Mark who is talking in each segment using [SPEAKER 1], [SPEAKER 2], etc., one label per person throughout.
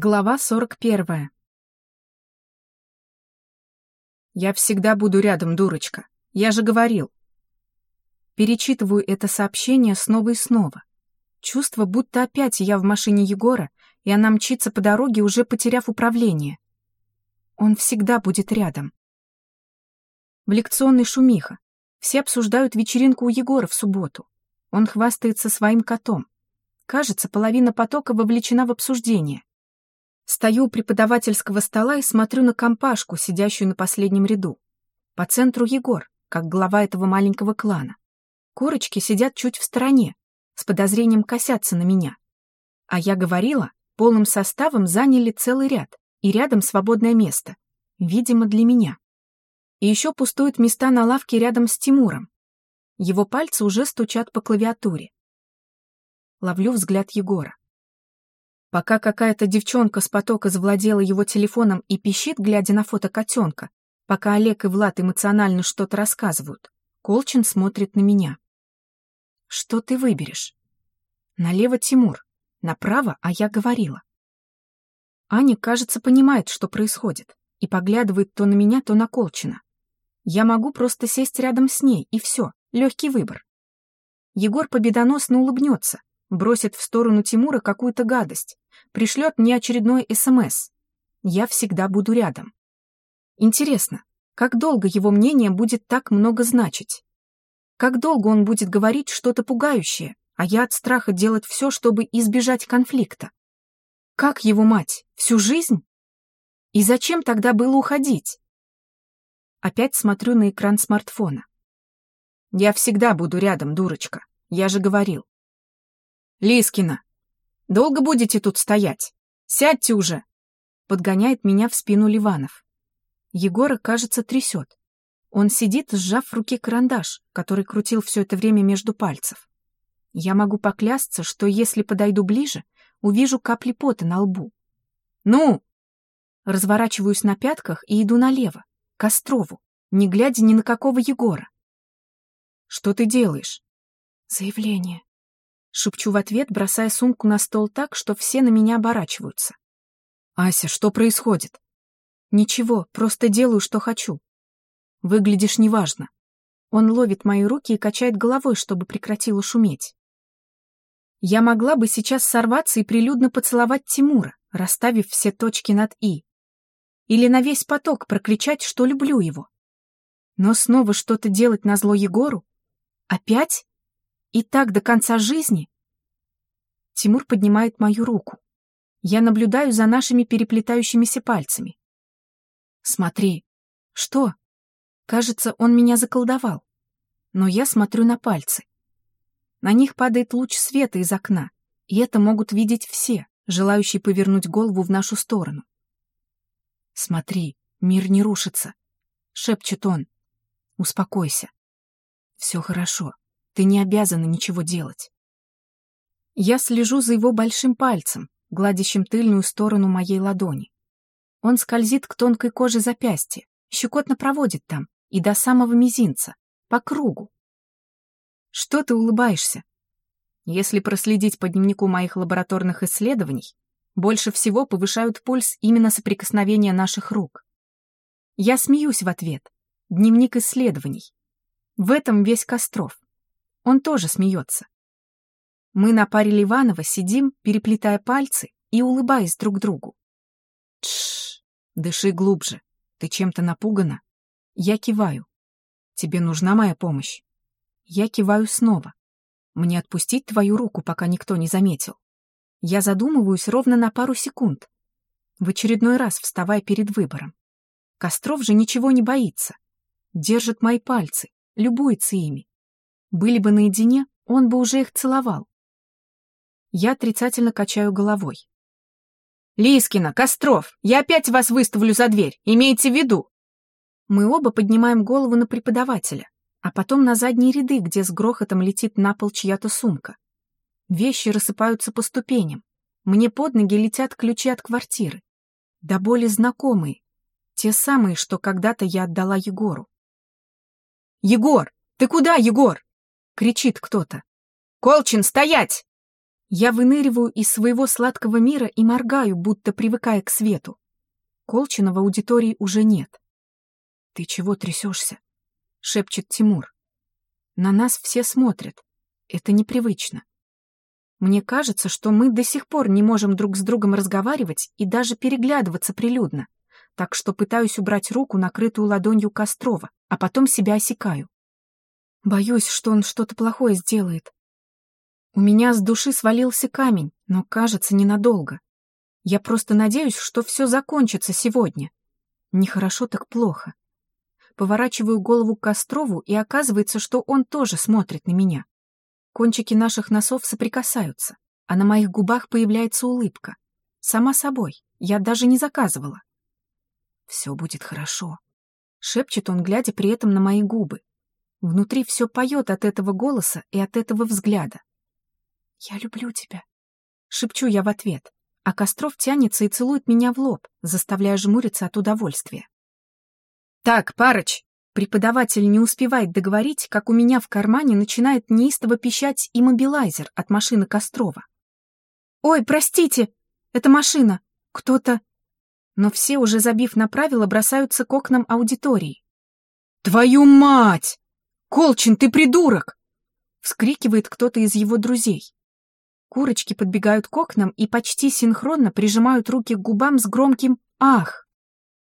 [SPEAKER 1] Глава 41. «Я всегда буду рядом, дурочка. Я же говорил». Перечитываю это сообщение снова и снова. Чувство, будто опять я в машине Егора, и она мчится по дороге, уже потеряв управление. Он всегда будет рядом. В лекционной шумиха. Все обсуждают вечеринку у Егора в субботу. Он хвастается своим котом. Кажется, половина потока вовлечена в обсуждение. Стою у преподавательского стола и смотрю на компашку, сидящую на последнем ряду. По центру Егор, как глава этого маленького клана. Курочки сидят чуть в стороне, с подозрением косятся на меня. А я говорила, полным составом заняли целый ряд, и рядом свободное место. Видимо, для меня. И еще пустуют места на лавке рядом с Тимуром. Его пальцы уже стучат по клавиатуре. Ловлю взгляд Егора. Пока какая-то девчонка с потока завладела его телефоном и пищит, глядя на фото котенка, пока Олег и Влад эмоционально что-то рассказывают, Колчин смотрит на меня. «Что ты выберешь?» «Налево Тимур, направо, а я говорила». Аня, кажется, понимает, что происходит, и поглядывает то на меня, то на Колчина. Я могу просто сесть рядом с ней, и все, легкий выбор. Егор победоносно улыбнется, бросит в сторону Тимура какую-то гадость, пришлет мне очередной СМС. Я всегда буду рядом. Интересно, как долго его мнение будет так много значить? Как долго он будет говорить что-то пугающее, а я от страха делать все, чтобы избежать конфликта? Как его мать? Всю жизнь? И зачем тогда было уходить? Опять смотрю на экран смартфона. Я всегда буду рядом, дурочка. Я же говорил. Лискина, долго будете тут стоять? Сядьте уже!» Подгоняет меня в спину Ливанов. Егора, кажется, трясет. Он сидит, сжав в руке карандаш, который крутил все это время между пальцев. Я могу поклясться, что если подойду ближе, увижу капли пота на лбу. «Ну!» Разворачиваюсь на пятках и иду налево, к Острову, не глядя ни на какого Егора. «Что ты делаешь?» «Заявление», Шепчу в ответ, бросая сумку на стол так, что все на меня оборачиваются. «Ася, что происходит?» «Ничего, просто делаю, что хочу». «Выглядишь неважно». Он ловит мои руки и качает головой, чтобы прекратило шуметь. Я могла бы сейчас сорваться и прилюдно поцеловать Тимура, расставив все точки над «и». Или на весь поток прокричать, что люблю его. Но снова что-то делать на зло Егору? Опять? И так до конца жизни? Тимур поднимает мою руку. Я наблюдаю за нашими переплетающимися пальцами. Смотри. Что? Кажется, он меня заколдовал. Но я смотрю на пальцы. На них падает луч света из окна, и это могут видеть все, желающие повернуть голову в нашу сторону. «Смотри, мир не рушится», — шепчет он. «Успокойся. Все хорошо. Ты не обязана ничего делать. Я слежу за его большим пальцем, гладящим тыльную сторону моей ладони. Он скользит к тонкой коже запястья, щекотно проводит там и до самого мизинца, по кругу. Что ты улыбаешься? Если проследить по дневнику моих лабораторных исследований, больше всего повышают пульс именно соприкосновения наших рук. Я смеюсь в ответ. Дневник исследований. В этом весь Костров. Он тоже смеется. Мы на паре Ливанова сидим, переплетая пальцы и улыбаясь друг другу. Тш, дыши глубже. Ты чем-то напугана? Я киваю. Тебе нужна моя помощь? Я киваю снова. Мне отпустить твою руку, пока никто не заметил? Я задумываюсь ровно на пару секунд, в очередной раз вставая перед выбором. Костров же ничего не боится. Держит мои пальцы, любуется ими. Были бы наедине, он бы уже их целовал. Я отрицательно качаю головой. «Лискина, Костров, я опять вас выставлю за дверь, имейте в виду!» Мы оба поднимаем голову на преподавателя, а потом на задние ряды, где с грохотом летит на пол чья-то сумка. Вещи рассыпаются по ступеням. Мне под ноги летят ключи от квартиры. Да более знакомые. Те самые, что когда-то я отдала Егору. «Егор! Ты куда, Егор?» Кричит кто-то. «Колчин, стоять!» Я выныриваю из своего сладкого мира и моргаю, будто привыкая к свету. Колчина в аудитории уже нет. «Ты чего трясешься?» — шепчет Тимур. «На нас все смотрят. Это непривычно. Мне кажется, что мы до сих пор не можем друг с другом разговаривать и даже переглядываться прилюдно, так что пытаюсь убрать руку, накрытую ладонью Кострова, а потом себя осекаю. Боюсь, что он что-то плохое сделает. У меня с души свалился камень, но, кажется, ненадолго. Я просто надеюсь, что все закончится сегодня. Нехорошо так плохо. Поворачиваю голову к Кострову, и оказывается, что он тоже смотрит на меня. Кончики наших носов соприкасаются, а на моих губах появляется улыбка. Сама собой, я даже не заказывала. «Все будет хорошо», — шепчет он, глядя при этом на мои губы. Внутри все поет от этого голоса и от этого взгляда. «Я люблю тебя», — шепчу я в ответ, а Костров тянется и целует меня в лоб, заставляя жмуриться от удовольствия. «Так, Парыч!» Преподаватель не успевает договорить, как у меня в кармане начинает неистово пищать иммобилайзер от машины Кострова. «Ой, простите! Это машина! Кто-то...» Но все, уже забив на правила, бросаются к окнам аудитории. «Твою мать! Колчин, ты придурок!» Вскрикивает кто-то из его друзей. Курочки подбегают к окнам и почти синхронно прижимают руки к губам с громким «Ах!».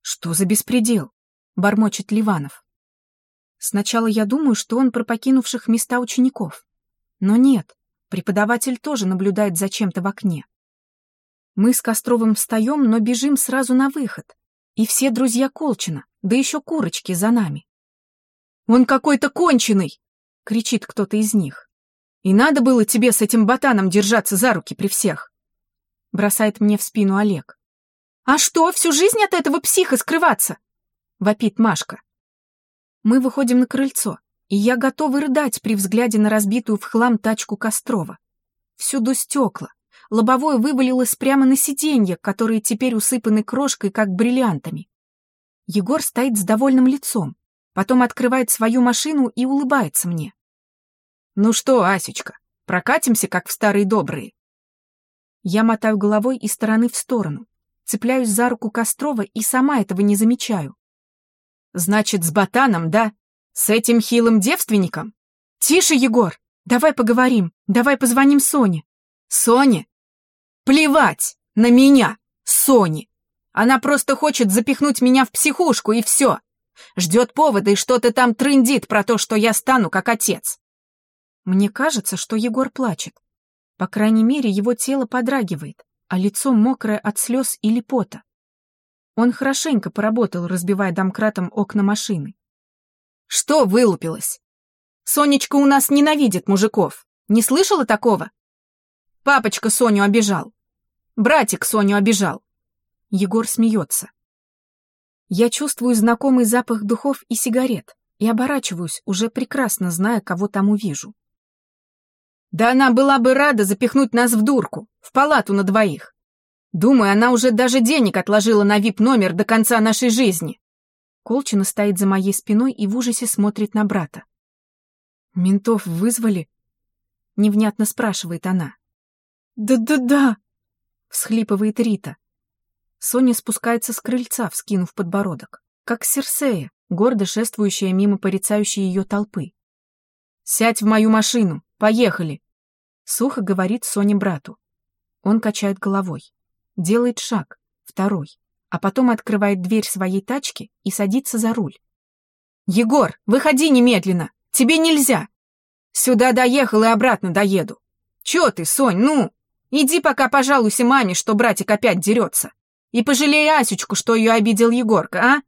[SPEAKER 1] «Что за беспредел?» — бормочет Ливанов. Сначала я думаю, что он про покинувших места учеников. Но нет, преподаватель тоже наблюдает за чем-то в окне. Мы с Костровым встаем, но бежим сразу на выход. И все друзья Колчина, да еще курочки за нами. «Он какой-то конченый!» — кричит кто-то из них. И надо было тебе с этим ботаном держаться за руки при всех. Бросает мне в спину Олег. А что, всю жизнь от этого психа скрываться? Вопит Машка. Мы выходим на крыльцо, и я готова рыдать при взгляде на разбитую в хлам тачку Кострова. Всюду стекла. Лобовое вывалилось прямо на сиденье, которые теперь усыпаны крошкой, как бриллиантами. Егор стоит с довольным лицом, потом открывает свою машину и улыбается мне. «Ну что, Асечка, прокатимся, как в старые добрые?» Я мотаю головой из стороны в сторону, цепляюсь за руку Кострова и сама этого не замечаю. «Значит, с ботаном, да? С этим хилым девственником? Тише, Егор! Давай поговорим, давай позвоним Соне». «Соне? Плевать на меня, Соне! Она просто хочет запихнуть меня в психушку, и все. Ждет повода и что-то там трындит про то, что я стану как отец. Мне кажется, что Егор плачет. По крайней мере, его тело подрагивает, а лицо мокрое от слез или пота. Он хорошенько поработал, разбивая домкратом окна машины. «Что вылупилось? Сонечка у нас ненавидит мужиков. Не слышала такого? Папочка Соню обижал. Братик Соню обижал». Егор смеется. Я чувствую знакомый запах духов и сигарет и оборачиваюсь, уже прекрасно зная, кого там увижу. Да она была бы рада запихнуть нас в дурку, в палату на двоих. Думаю, она уже даже денег отложила на вип-номер до конца нашей жизни. Колчина стоит за моей спиной и в ужасе смотрит на брата. «Ментов вызвали?» — невнятно спрашивает она. «Да-да-да!» — всхлипывает Рита. Соня спускается с крыльца, вскинув подбородок, как Серсея, гордо шествующая мимо порицающей ее толпы. «Сядь в мою машину! Поехали!» Сухо говорит Соне брату. Он качает головой. Делает шаг, второй, а потом открывает дверь своей тачки и садится за руль. «Егор, выходи немедленно! Тебе нельзя! Сюда доехал и обратно доеду! Чё ты, Сонь, ну? Иди пока пожалуйся маме, что братик опять дерется. И пожалей Асючку, что ее обидел Егорка, а?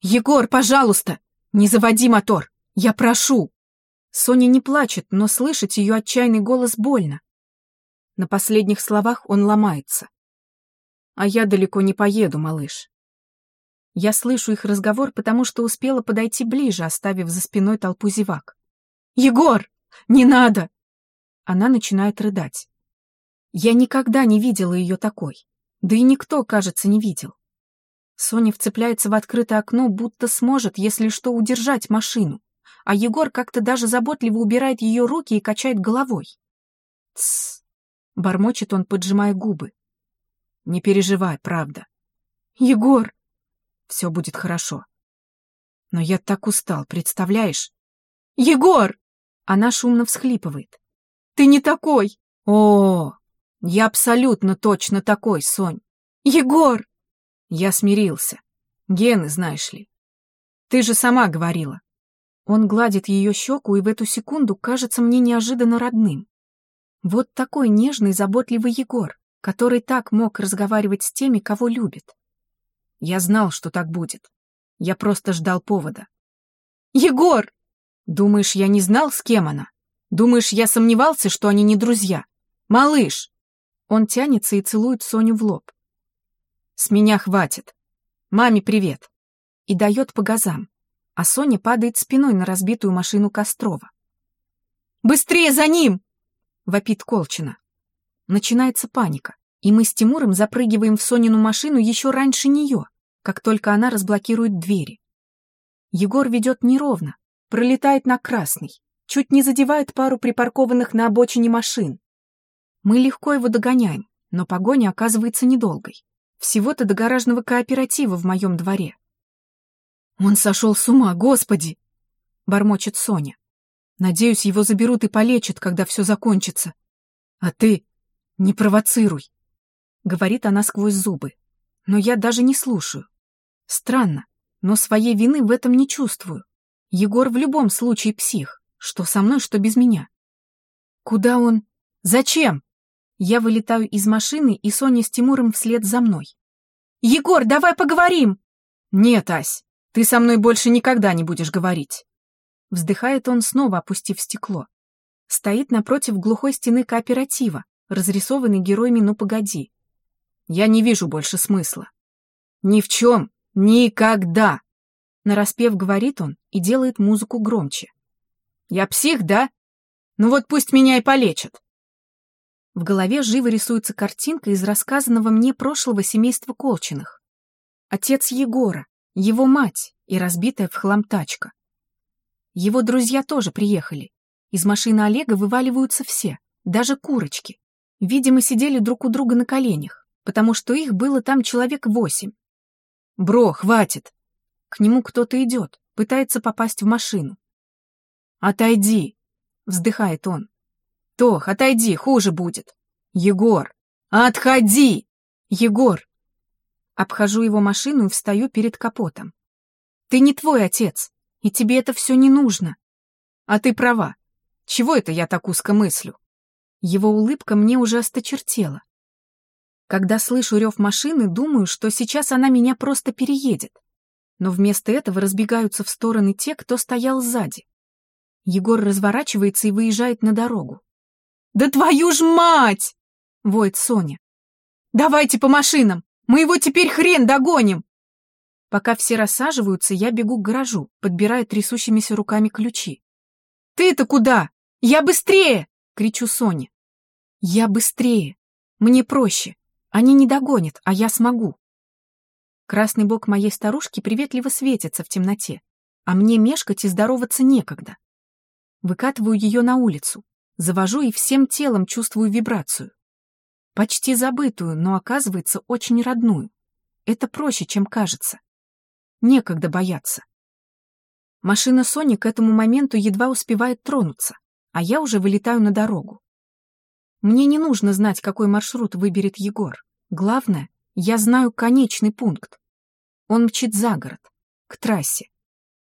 [SPEAKER 1] Егор, пожалуйста, не заводи мотор, я прошу!» Соня не плачет, но слышать ее отчаянный голос больно. На последних словах он ломается. «А я далеко не поеду, малыш». Я слышу их разговор, потому что успела подойти ближе, оставив за спиной толпу зевак. «Егор! Не надо!» Она начинает рыдать. Я никогда не видела ее такой. Да и никто, кажется, не видел. Соня вцепляется в открытое окно, будто сможет, если что, удержать машину а Егор как-то даже заботливо убирает ее руки и качает головой. Тссс, Бормочет он, поджимая губы. Не переживай, правда. Егор! Все будет хорошо. Но я так устал, представляешь? Егор! Она шумно всхлипывает. Ты не такой! О, я абсолютно точно такой, Сонь. Егор! Я смирился. Гены, знаешь ли. Ты же сама говорила. Он гладит ее щеку и в эту секунду кажется мне неожиданно родным. Вот такой нежный, заботливый Егор, который так мог разговаривать с теми, кого любит. Я знал, что так будет. Я просто ждал повода. «Егор!» «Думаешь, я не знал, с кем она? Думаешь, я сомневался, что они не друзья? Малыш!» Он тянется и целует Соню в лоб. «С меня хватит. Маме привет!» И дает по газам, а Соня падает спиной на разбитую машину Кострова. «Быстрее за ним!» — вопит Колчина. Начинается паника, и мы с Тимуром запрыгиваем в Сонину машину еще раньше нее, как только она разблокирует двери. Егор ведет неровно, пролетает на красный, чуть не задевает пару припаркованных на обочине машин. Мы легко его догоняем, но погоня оказывается недолгой. Всего-то до гаражного кооператива в моем дворе. «Он сошел с ума, господи!» — бормочет Соня. «Надеюсь, его заберут и полечат, когда все закончится. А ты не провоцируй!» — говорит она сквозь зубы. Но я даже не слушаю. Странно, но своей вины в этом не чувствую. Егор в любом случае псих, что со мной, что без меня. Куда он? Зачем? Я вылетаю из машины, и Соня с Тимуром вслед за мной. «Егор, давай поговорим!» «Нет, Ась, ты со мной больше никогда не будешь говорить!» Вздыхает он, снова опустив стекло. Стоит напротив глухой стены кооператива, разрисованный героями «Ну, погоди». Я не вижу больше смысла. Ни в чем, никогда! Нараспев говорит он и делает музыку громче. Я псих, да? Ну вот пусть меня и полечат. В голове живо рисуется картинка из рассказанного мне прошлого семейства Колчиных. Отец Егора, его мать и разбитая в хлам тачка. Его друзья тоже приехали. Из машины Олега вываливаются все, даже курочки. Видимо, сидели друг у друга на коленях, потому что их было там человек восемь. «Бро, хватит!» К нему кто-то идет, пытается попасть в машину. «Отойди!» — вздыхает он. Тох, отойди, хуже будет. Егор, отходи! Егор! Обхожу его машину и встаю перед капотом. Ты не твой отец, и тебе это все не нужно. А ты права. Чего это я так узко мыслю? Его улыбка мне уже осточертела. Когда слышу рев машины, думаю, что сейчас она меня просто переедет. Но вместо этого разбегаются в стороны те, кто стоял сзади. Егор разворачивается и выезжает на дорогу. «Да твою ж мать!» — воет Соня. «Давайте по машинам! Мы его теперь хрен догоним!» Пока все рассаживаются, я бегу к гаражу, подбирая трясущимися руками ключи. «Ты-то куда? Я быстрее!» — кричу Соне. «Я быстрее! Мне проще! Они не догонят, а я смогу!» Красный бок моей старушки приветливо светится в темноте, а мне мешкать и здороваться некогда. Выкатываю ее на улицу, Завожу и всем телом чувствую вибрацию. Почти забытую, но оказывается очень родную. Это проще, чем кажется. Некогда бояться. Машина Сони к этому моменту едва успевает тронуться, а я уже вылетаю на дорогу. Мне не нужно знать, какой маршрут выберет Егор. Главное, я знаю конечный пункт. Он мчит за город, к трассе.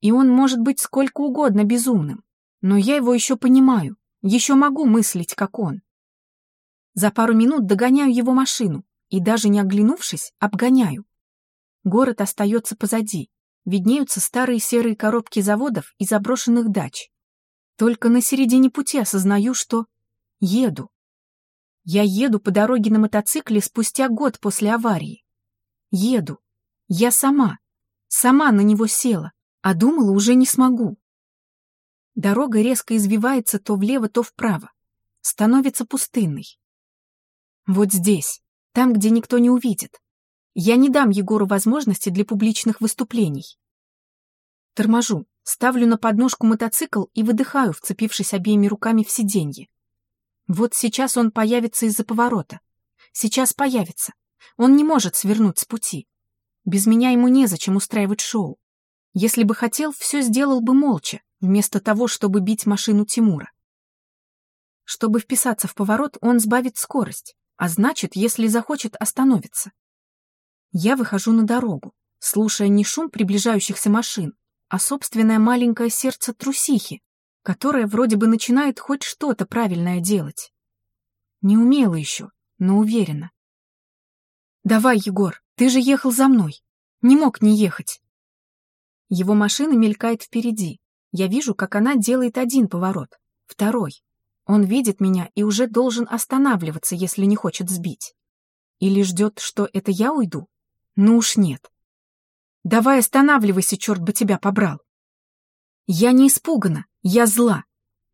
[SPEAKER 1] И он может быть сколько угодно безумным, но я его еще понимаю, еще могу мыслить, как он. За пару минут догоняю его машину и, даже не оглянувшись, обгоняю. Город остается позади. Виднеются старые серые коробки заводов и заброшенных дач. Только на середине пути осознаю, что еду. Я еду по дороге на мотоцикле спустя год после аварии. Еду. Я сама. Сама на него села, а думала, уже не смогу. Дорога резко извивается то влево, то вправо. Становится пустынной. Вот здесь, там, где никто не увидит. Я не дам Егору возможности для публичных выступлений. Торможу, ставлю на подножку мотоцикл и выдыхаю, вцепившись обеими руками в сиденье. Вот сейчас он появится из-за поворота. Сейчас появится. Он не может свернуть с пути. Без меня ему незачем устраивать шоу. Если бы хотел, все сделал бы молча, вместо того, чтобы бить машину Тимура. Чтобы вписаться в поворот, он сбавит скорость, а значит, если захочет, остановится. Я выхожу на дорогу, слушая не шум приближающихся машин, а собственное маленькое сердце трусихи, которое вроде бы начинает хоть что-то правильное делать. Не умела еще, но уверена. «Давай, Егор, ты же ехал за мной. Не мог не ехать». Его машина мелькает впереди. Я вижу, как она делает один поворот, второй. Он видит меня и уже должен останавливаться, если не хочет сбить. Или ждет, что это я уйду? Ну уж нет. Давай останавливайся, черт бы тебя побрал. Я не испугана, я зла.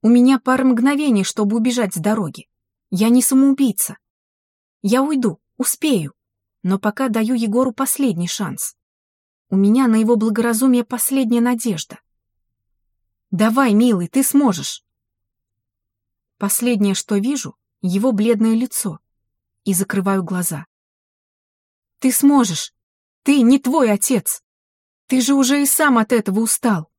[SPEAKER 1] У меня пара мгновений, чтобы убежать с дороги. Я не самоубийца. Я уйду, успею. Но пока даю Егору последний шанс. У меня на его благоразумие последняя надежда. Давай, милый, ты сможешь. Последнее, что вижу, его бледное лицо. И закрываю глаза. Ты сможешь. Ты не твой отец. Ты же уже и сам от этого устал.